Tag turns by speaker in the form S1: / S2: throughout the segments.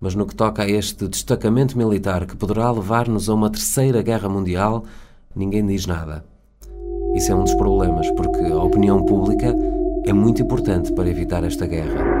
S1: Mas no que toca a este destacamento militar que poderá levar-nos a uma terceira guerra mundial, ninguém diz nada. Isso é um dos problemas, porque a opinião pública é muito importante para evitar esta guerra.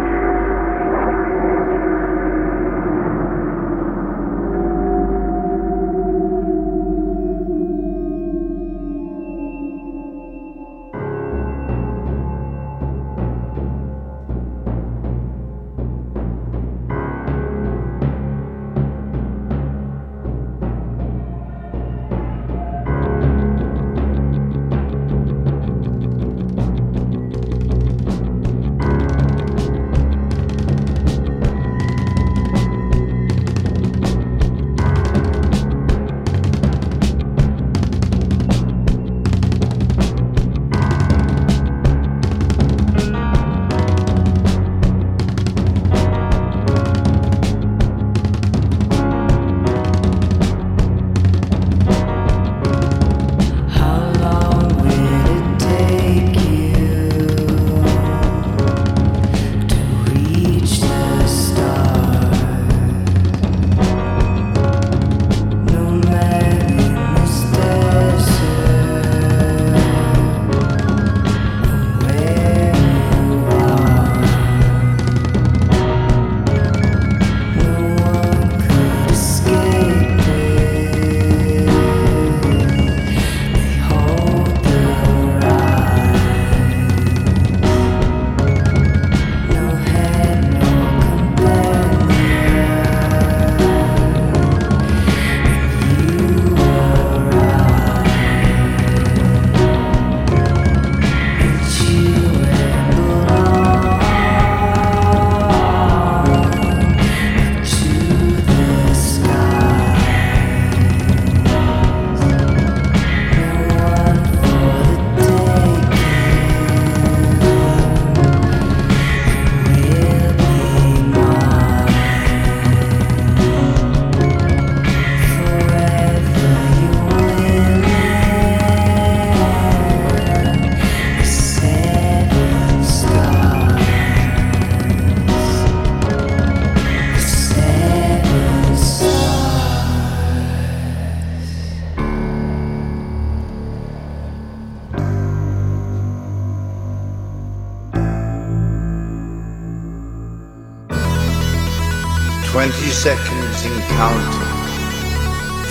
S2: seconds in counting.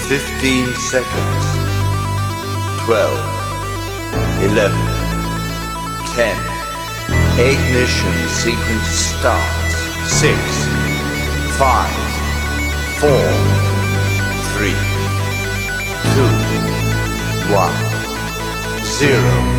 S2: Fifteen seconds. Twelve. Eleven. Ten. Ignition sequence starts. Six. Five. Four. Three. Two. One. Zero.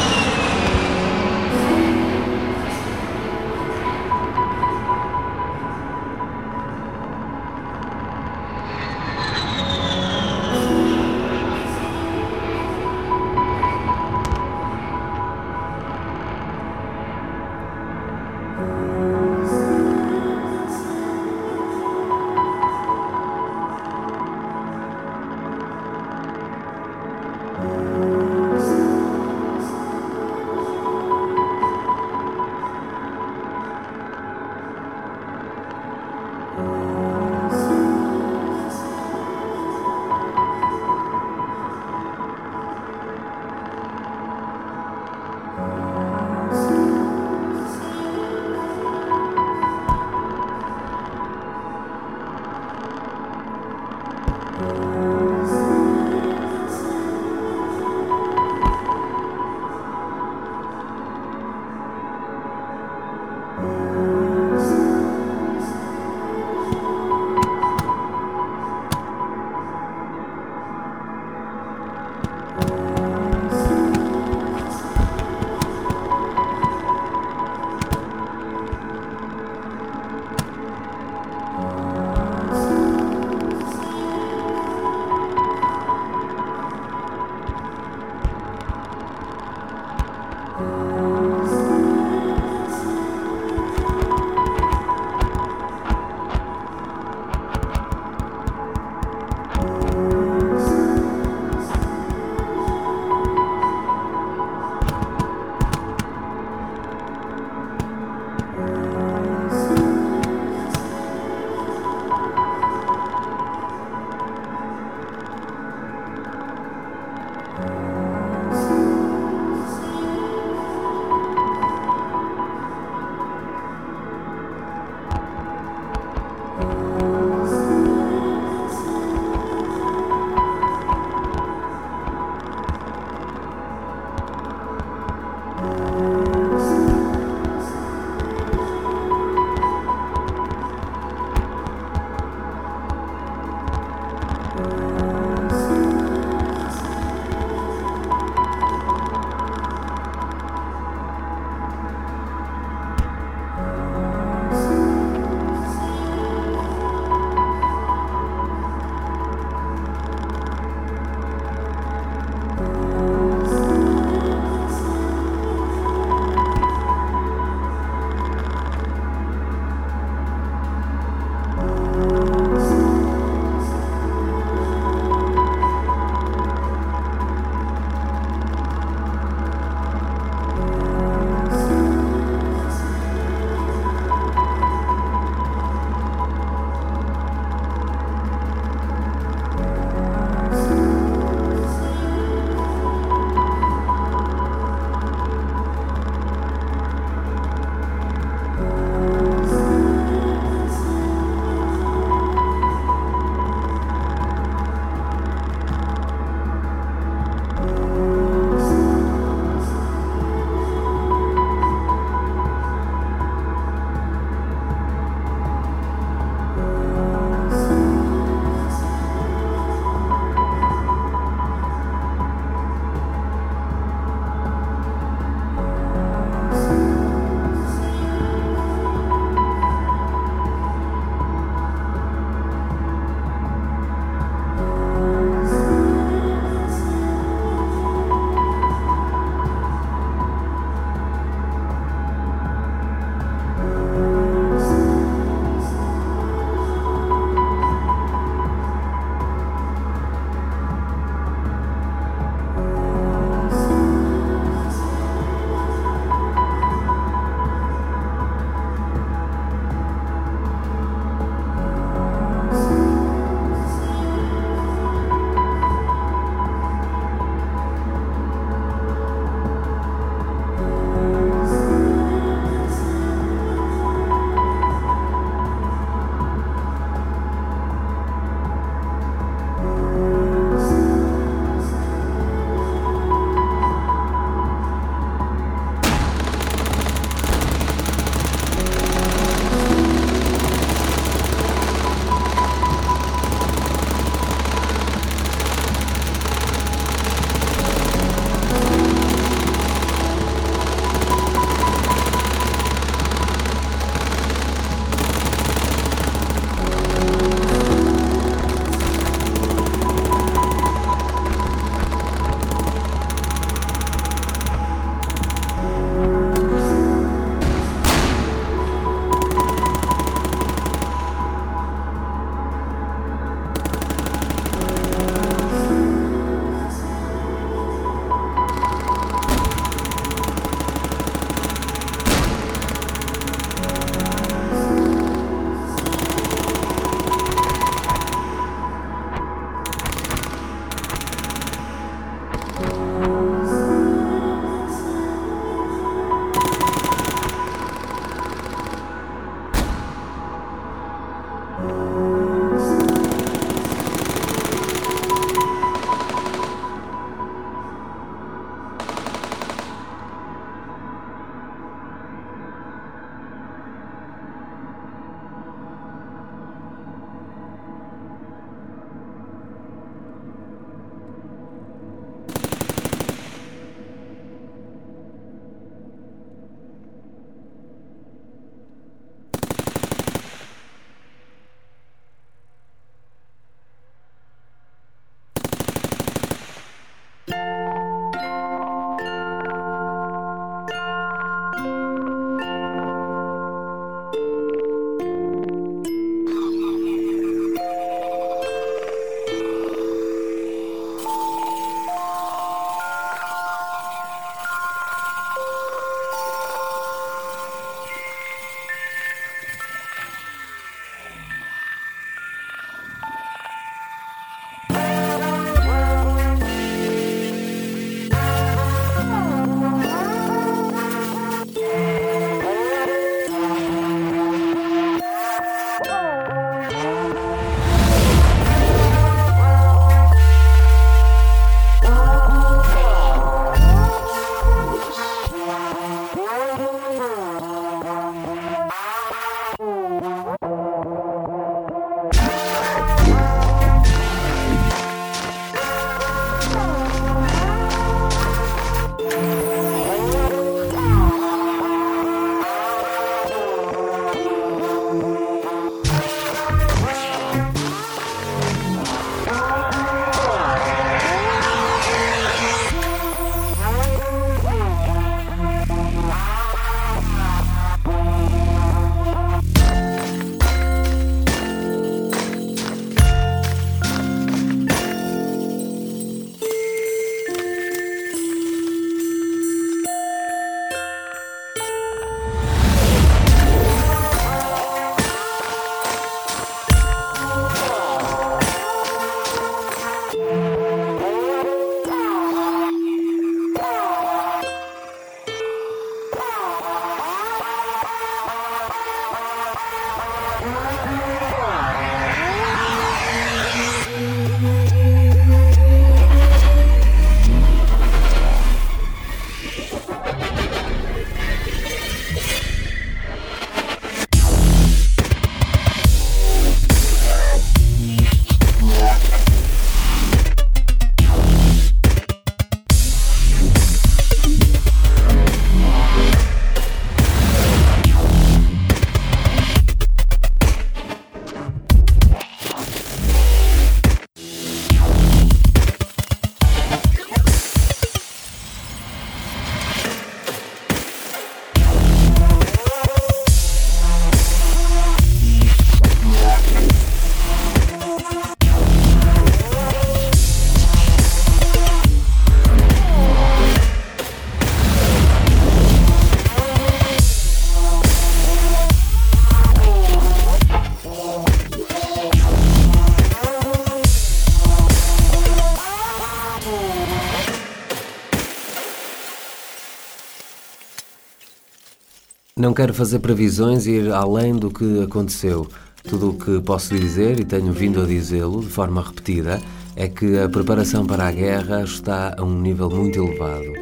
S3: Não quero fazer previsões e ir além do que aconteceu. Tudo o que posso dizer, e tenho vindo a dizê-lo de forma repetida, é que a preparação para a guerra está a um nível muito elevado.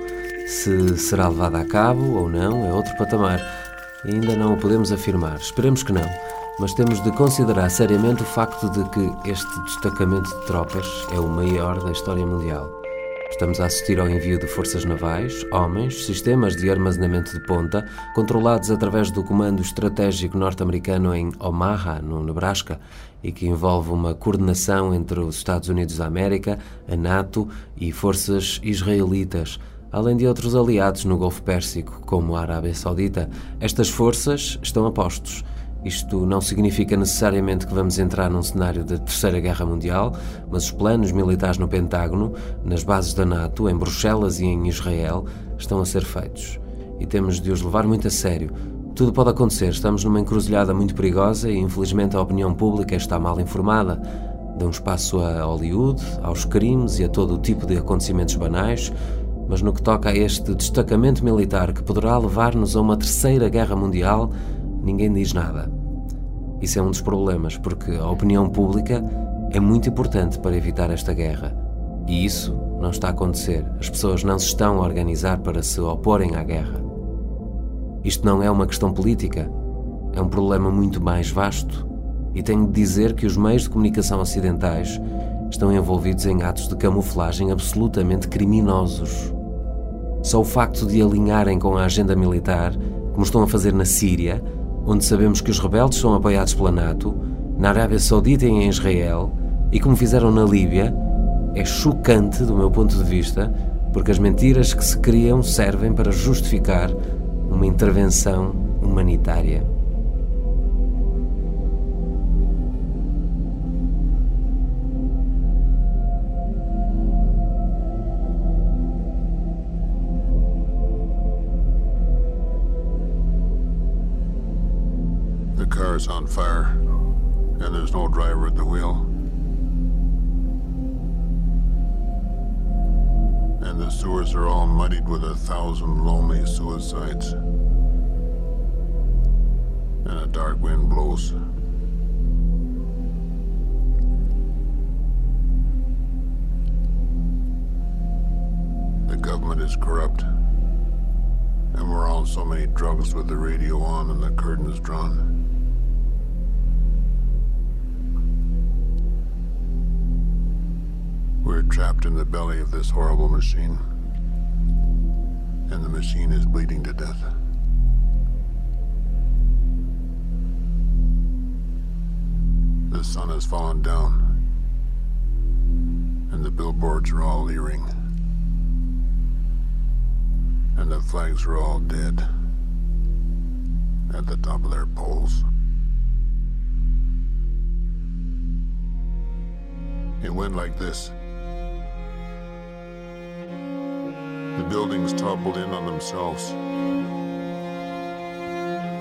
S3: Se será levada a cabo ou não é outro patamar. Ainda não o podemos afirmar. Esperemos que não. Mas temos de considerar seriamente o facto de que este destacamento de tropas é o maior da história mundial. Estamos a assistir ao envio de forças navais, homens, sistemas de armazenamento de ponta, controlados através do Comando Estratégico Norte-Americano em Omaha, no Nebraska, e que envolve uma coordenação entre os Estados Unidos da América, a NATO e forças israelitas, além de outros aliados no Golfo Pérsico, como a Arábia Saudita. Estas forças estão a postos isto não significa necessariamente que vamos entrar num cenário de Terceira Guerra Mundial, mas os planos militares no Pentágono, nas bases da NATO, em Bruxelas e em Israel, estão a ser feitos. E temos de os levar muito a sério. Tudo pode acontecer, estamos numa encruzilhada muito perigosa e infelizmente a opinião pública está mal informada. Dão espaço a Hollywood, aos crimes e a todo o tipo de acontecimentos banais, mas no que toca a este destacamento militar que poderá levar-nos a uma terceira guerra mundial, ninguém diz nada. Isso é um dos problemas, porque a opinião pública é muito importante para evitar esta guerra. E isso não está a acontecer. As pessoas não se estão a organizar para se oporem à guerra. Isto não é uma questão política, é um problema muito mais vasto. E tenho de dizer que os meios de comunicação ocidentais estão envolvidos em atos de camuflagem absolutamente criminosos. Só o facto de alinharem com a agenda militar, como estão a fazer na Síria, onde sabemos que os rebeldes são apoiados pela NATO, na Arábia Saudita e em Israel, e como fizeram na Líbia, é chocante do meu ponto de vista, porque as mentiras que se criam servem para justificar uma intervenção humanitária.
S4: Car's on fire, and there's no driver at the wheel. And the sewers are all muddied with a thousand lonely suicides. And a dark wind blows. The government is corrupt. And we're on so many drugs with the radio on and the curtains drawn. We're trapped in the belly of this horrible machine. And the machine is bleeding to death. The sun has fallen down. And the billboards are all leering. And the flags are all dead. At the top of their poles. It went like this. The buildings toppled in on themselves.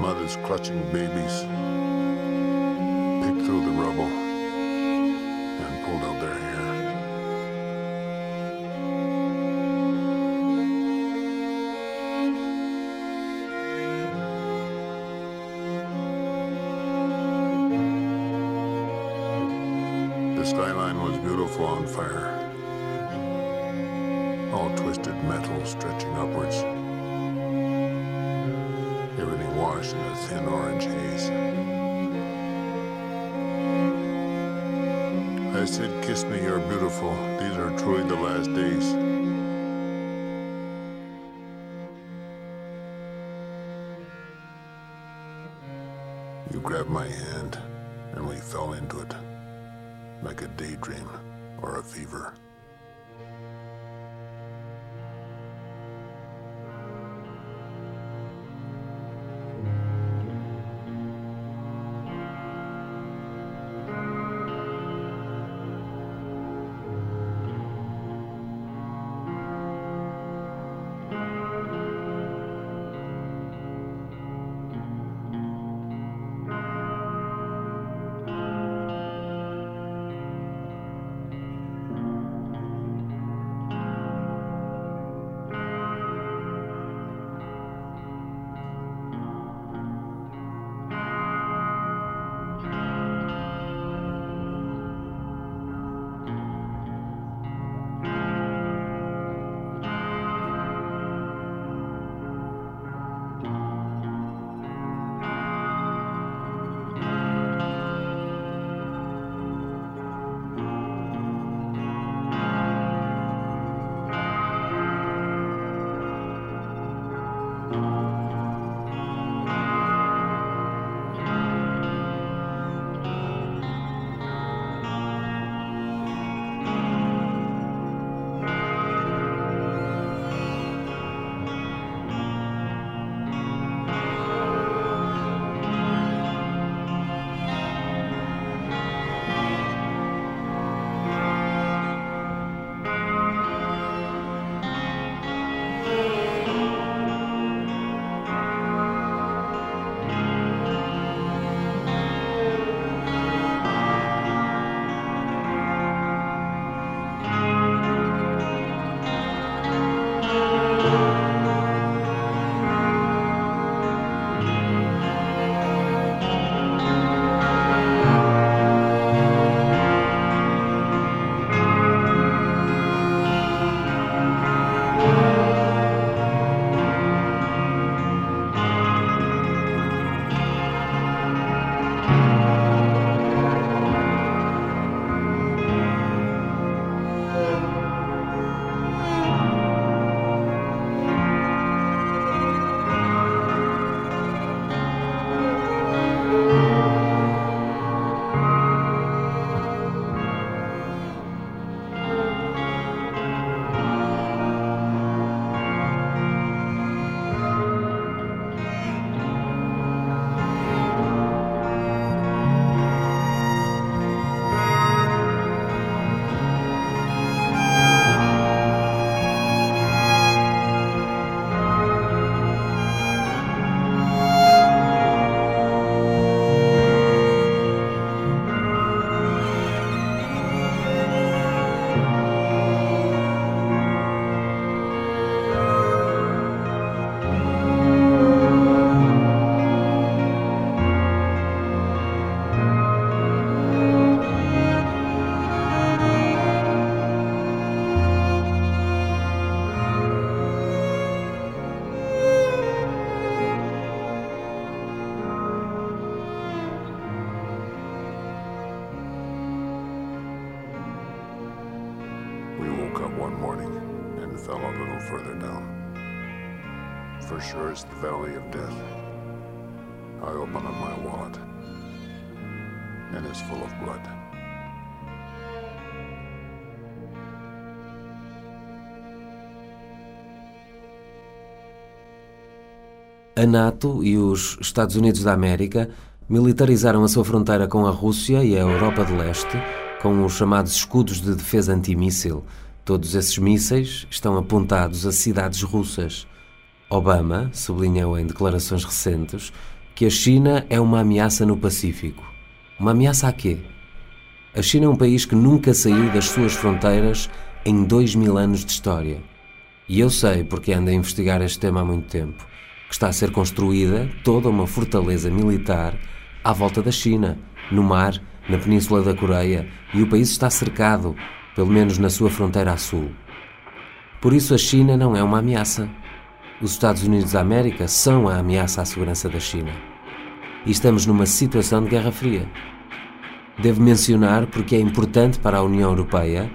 S4: Mothers clutching babies picked through the rubble You grabbed my hand, and we fell into it like a daydream or a fever. A little further down. For sure, it's the Valley of Death. I open up my wallet, and it's full of blood.
S3: A NATO e os Estados Unidos da América militarizaram a sua fronteira com a Rússia e a Europa de Leste com os chamados escudos de defesa antimíssil. Todos esses mísseis estão apontados a cidades russas. Obama sublinhou em declarações recentes que a China é uma ameaça no Pacífico. Uma ameaça a quê? A China é um país que nunca saiu das suas fronteiras em dois mil anos de história. E eu sei, porque ando a investigar este tema há muito tempo que está a ser construída toda uma fortaleza militar à volta da China, no mar, na Península da Coreia, e o país está cercado, pelo menos na sua fronteira a sul. Por isso, a China não é uma ameaça. Os Estados Unidos da América são a ameaça à segurança da China. E estamos numa situação de Guerra Fria. Devo mencionar porque é importante para a União Europeia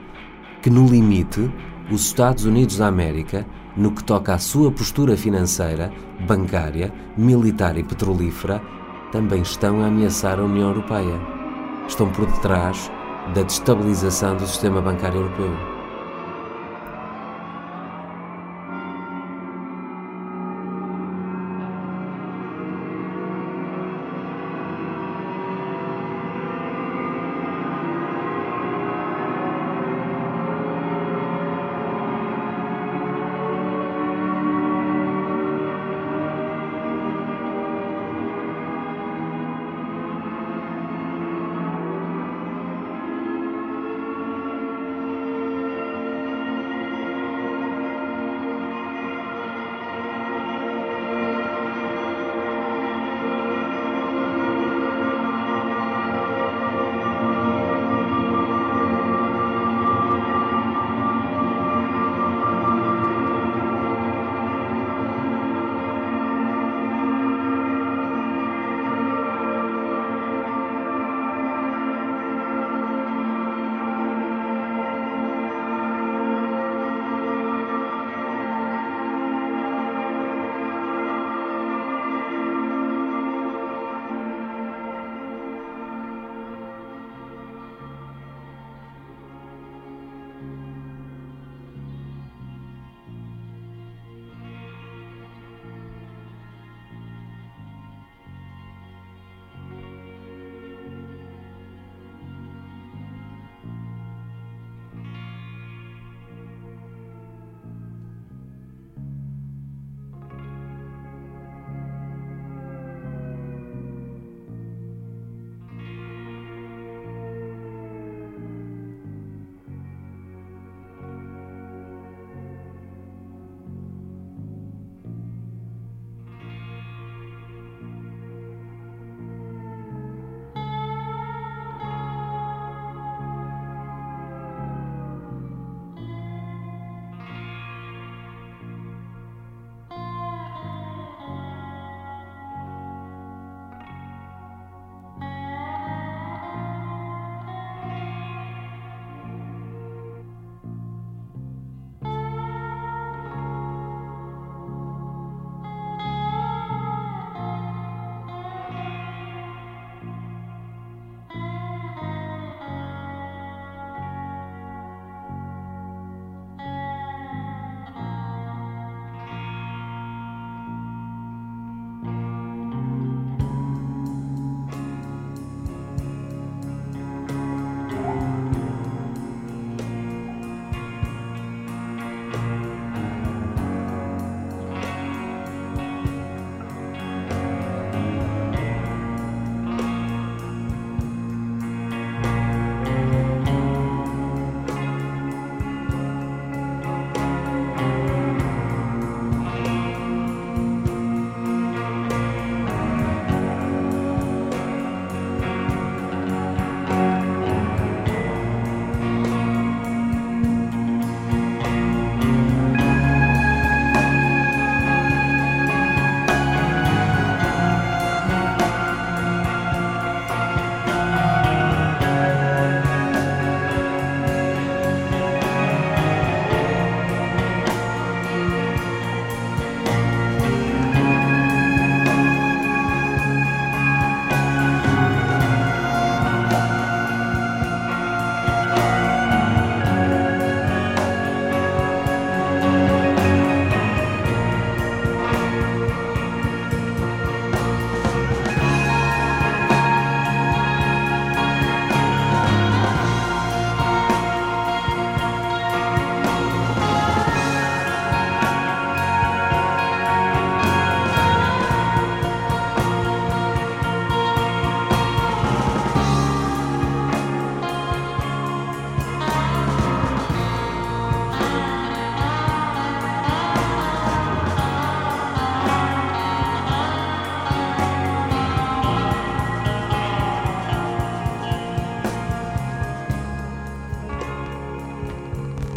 S3: que, no limite, os Estados Unidos da América no que toca à sua postura financeira, bancária, militar e petrolífera, também estão a ameaçar a União Europeia. Estão por detrás da destabilização do sistema bancário europeu.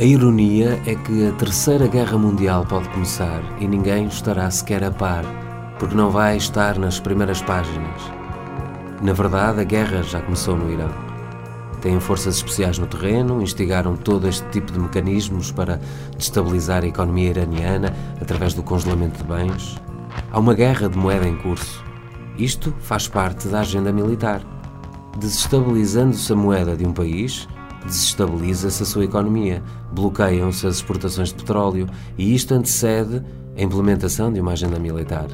S3: Ironia é que a Terceira Guerra Mundial pode começar e ninguém estará sequer a par, porque não vai estar nas primeiras páginas. Na verdade, a guerra já começou no Irão. Têm forças especiais no terreno, instigaram todo este tipo de mecanismos para destabilizar a economia iraniana através do congelamento de bens. Há uma guerra de moeda em curso. Isto faz parte da agenda militar. Desestabilizando-se a moeda de um país, desestabiliza-se a sua economia, bloqueiam-se as exportações de petróleo e isto antecede a implementação de uma agenda militar.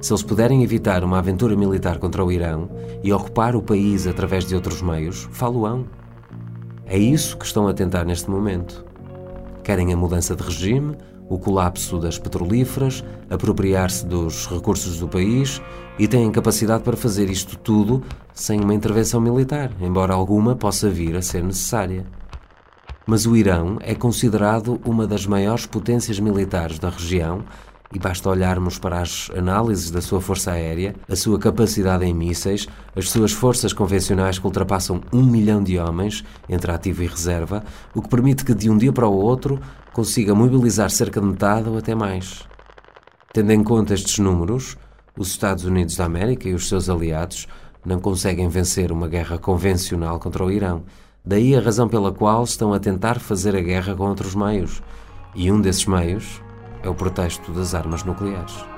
S3: Se eles puderem evitar uma aventura militar contra o Irão e ocupar o país através de outros meios, falo-ão. É isso que estão a tentar neste momento. Querem a mudança de regime, o colapso das petrolíferas, apropriar-se dos recursos do país e têm capacidade para fazer isto tudo sem uma intervenção militar, embora alguma possa vir a ser necessária. Mas o Irão é considerado uma das maiores potências militares da região e basta olharmos para as análises da sua força aérea, a sua capacidade em mísseis, as suas forças convencionais que ultrapassam um milhão de homens, entre ativo e reserva, o que permite que de um dia para o outro consiga mobilizar cerca de metade ou até mais. Tendo em conta estes números, os Estados Unidos da América e os seus aliados não conseguem vencer uma guerra convencional contra o Irão. Daí a razão pela qual estão a tentar fazer a guerra com outros meios. E um desses meios é o pretexto das armas nucleares.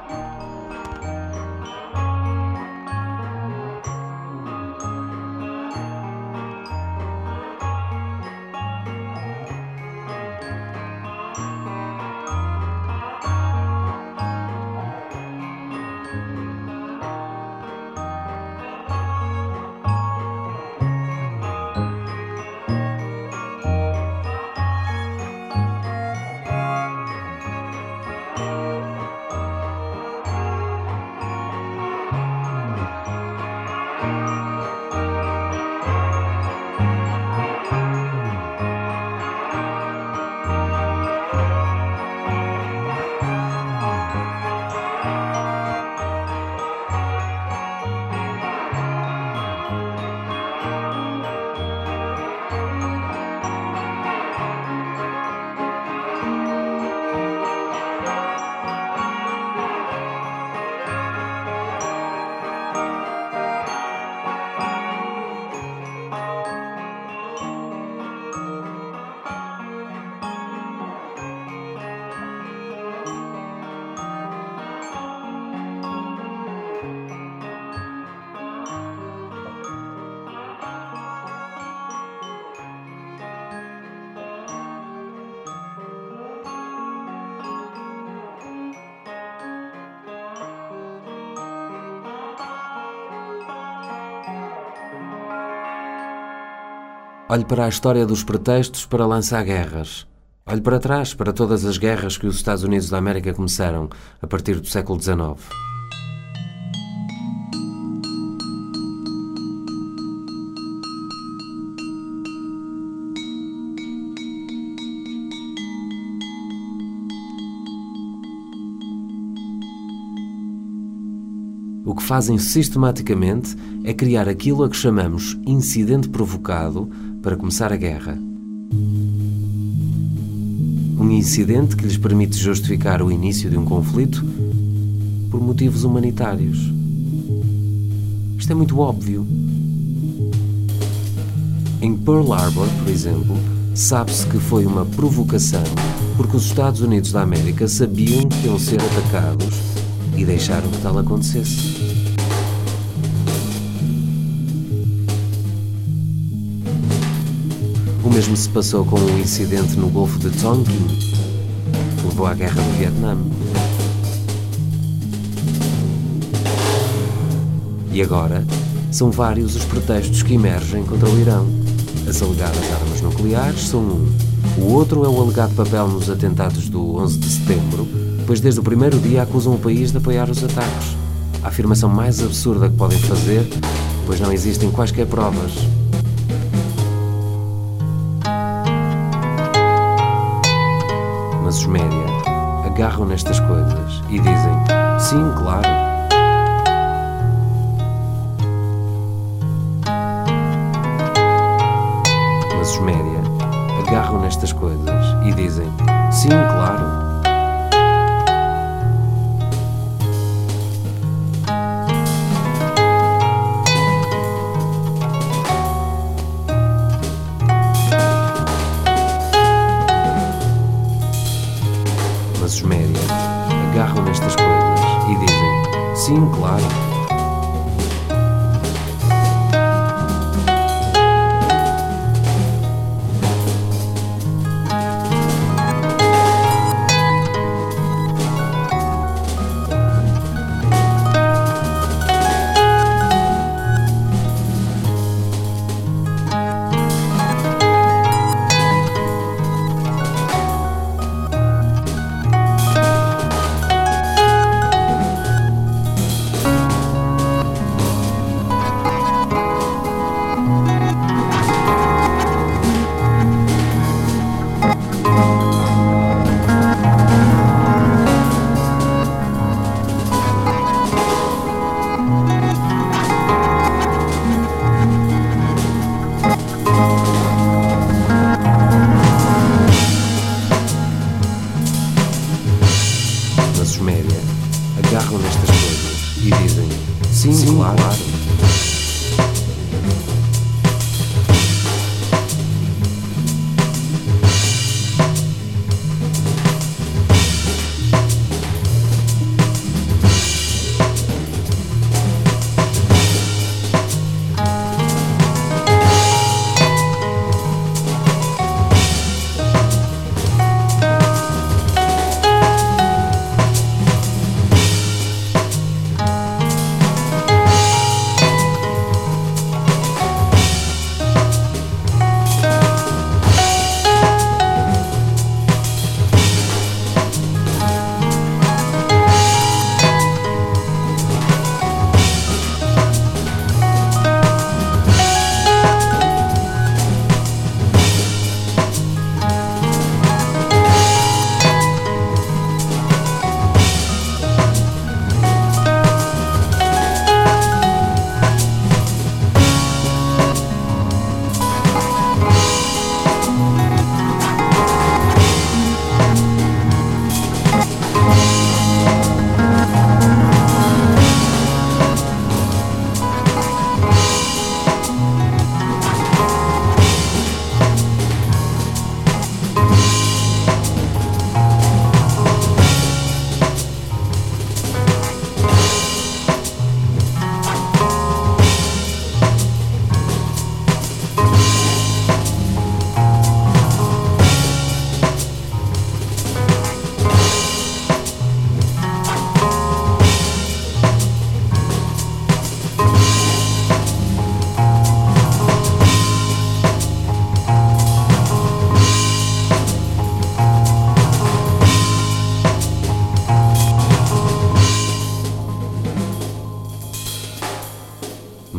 S3: Olhe para a história dos pretextos para lançar guerras. Olhe para trás, para todas as guerras que os Estados Unidos da América começaram a partir do século XIX. O que fazem sistematicamente é criar aquilo a que chamamos incidente provocado para começar a guerra. Um incidente que lhes permite justificar o início de um conflito por motivos humanitários. Isto é muito óbvio. Em Pearl Harbor, por exemplo, sabe-se que foi uma provocação porque os Estados Unidos da América sabiam que iam ser atacados e deixaram que tal acontecesse. Mesmo se passou com o um incidente no Golfo de Tonkin, que levou à Guerra do Vietnã. E agora, são vários os pretextos que emergem contra o Irão. As alegadas armas nucleares são um. O outro é o alegado papel nos atentados do 11 de setembro, pois desde o primeiro dia acusam o país de apoiar os ataques. A afirmação mais absurda que podem fazer, pois não existem quaisquer provas. Agarram nestas coisas e dizem: sim, claro. Mas os média agarram nestas coisas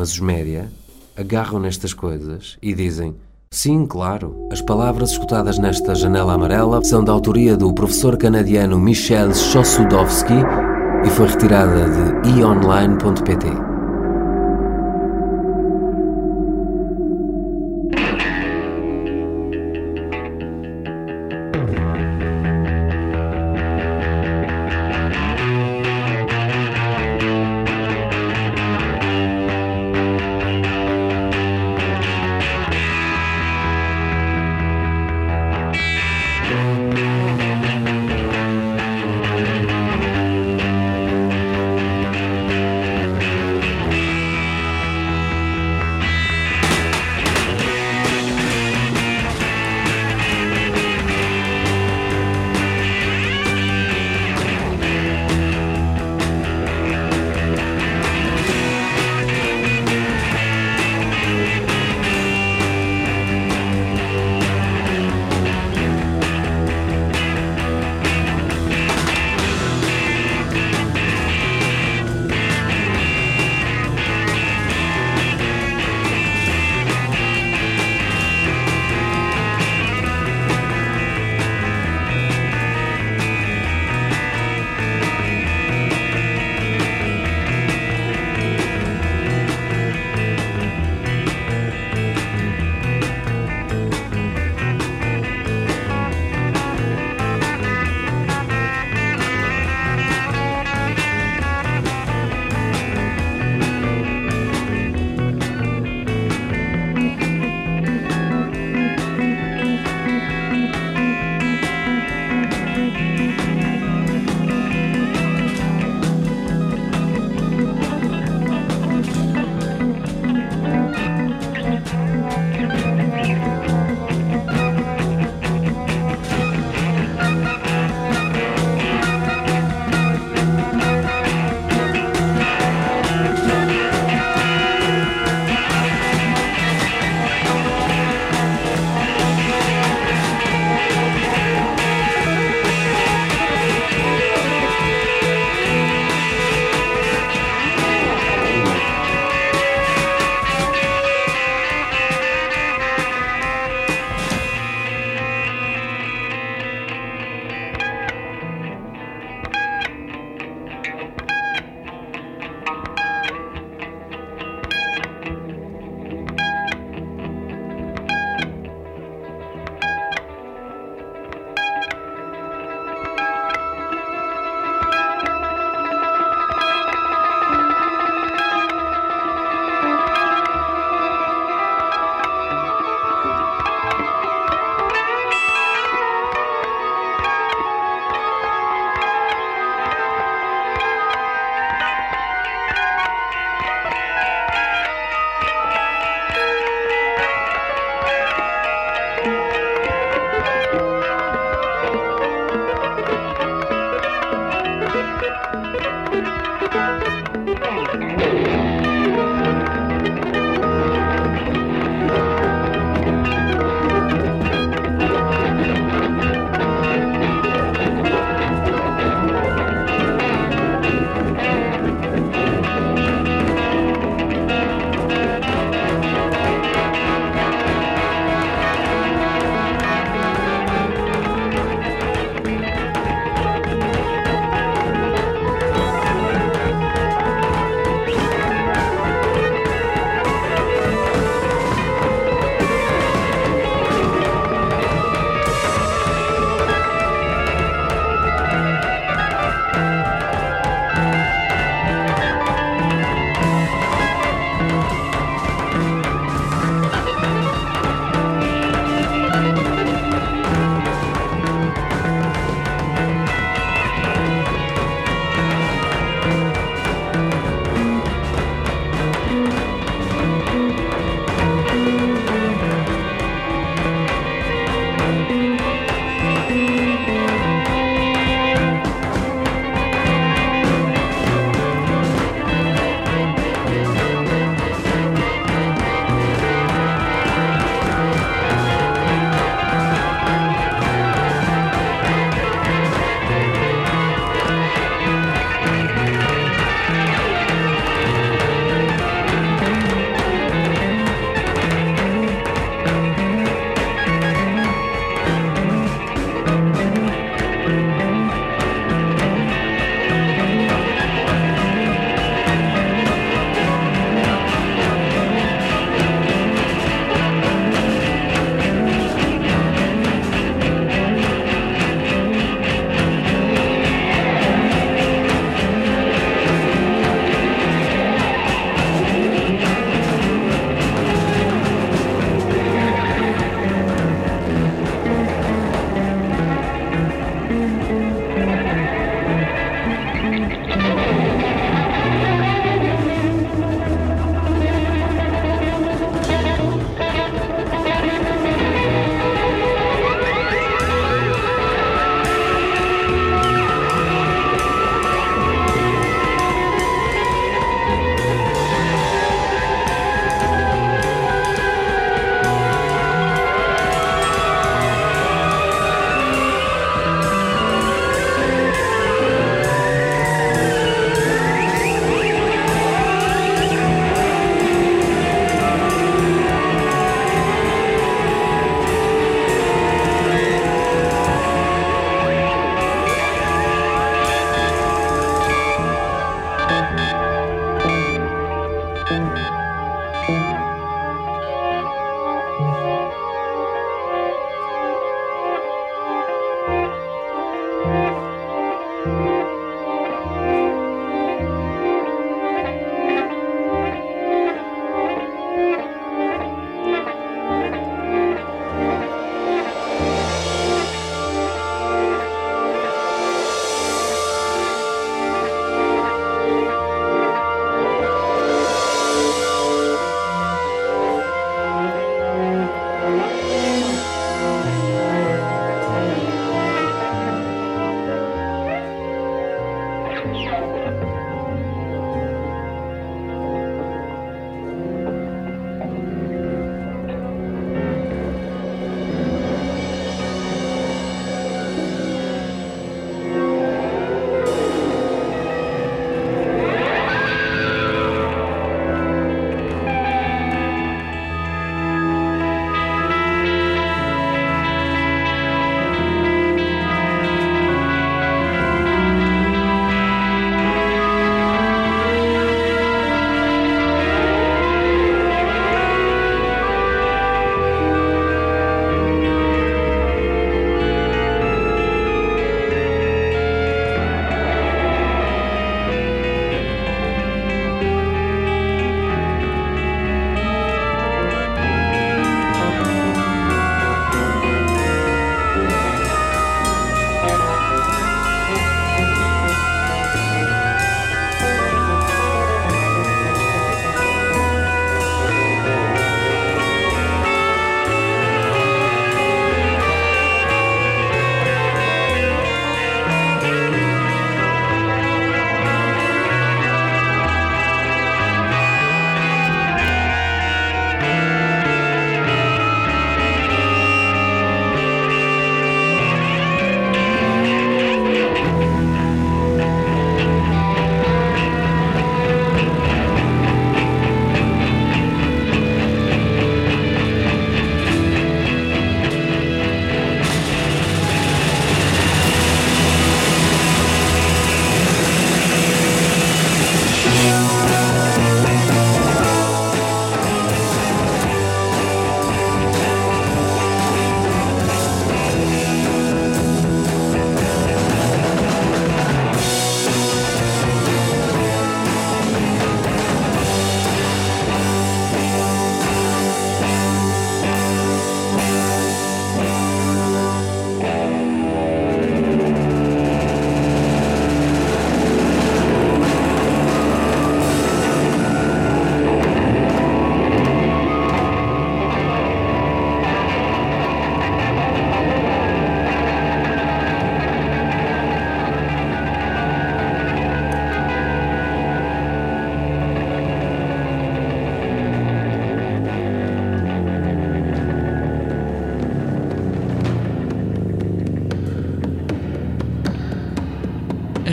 S3: mas os média agarram nestas coisas e dizem: Sim, claro. As palavras escutadas nesta janela amarela são da autoria do professor canadiano Michel Chossudowski e foi retirada de eonline.pt.